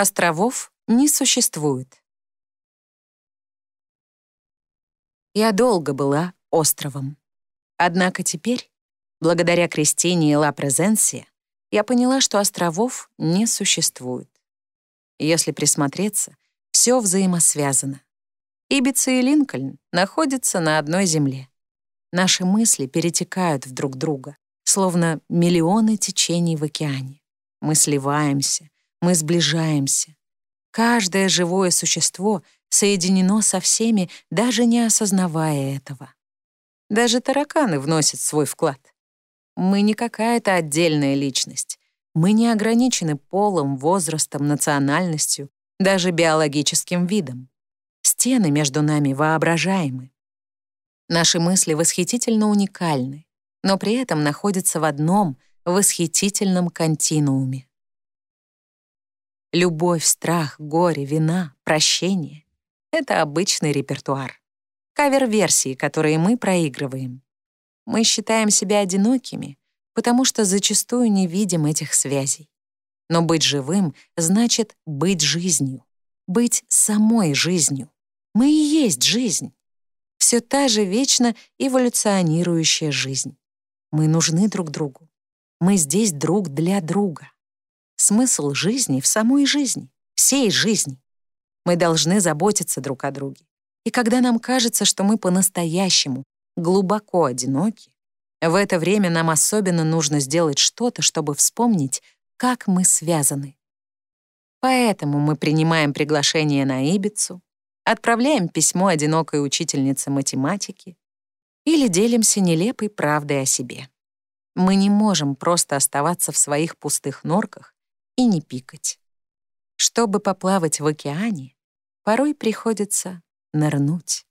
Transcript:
Островов не существует. Я долго была островом. Однако теперь, благодаря Кристине и Ла Презенсия, я поняла, что островов не существует. Если присмотреться, все взаимосвязано. Ибица и Линкольн находятся на одной земле. Наши мысли перетекают в друг друга, словно миллионы течений в океане. Мы сливаемся, мы сближаемся. Каждое живое существо соединено со всеми, даже не осознавая этого. Даже тараканы вносят свой вклад. Мы не какая-то отдельная личность. Мы не ограничены полом, возрастом, национальностью, даже биологическим видом. Стены между нами воображаемы. Наши мысли восхитительно уникальны, но при этом находятся в одном восхитительном континууме. Любовь, страх, горе, вина, прощение — это обычный репертуар. Кавер-версии, которые мы проигрываем. Мы считаем себя одинокими, потому что зачастую не видим этих связей. Но быть живым значит быть жизнью, быть самой жизнью. Мы и есть жизнь. Все та же вечно эволюционирующая жизнь. Мы нужны друг другу. Мы здесь друг для друга. Смысл жизни в самой жизни, всей жизни. Мы должны заботиться друг о друге. И когда нам кажется, что мы по-настоящему глубоко одиноки, в это время нам особенно нужно сделать что-то, чтобы вспомнить, как мы связаны. Поэтому мы принимаем приглашение на Ибицу, отправляем письмо одинокой учительнице математики или делимся нелепой правдой о себе. Мы не можем просто оставаться в своих пустых норках и не пикать. Чтобы поплавать в океане, порой приходится нырнуть.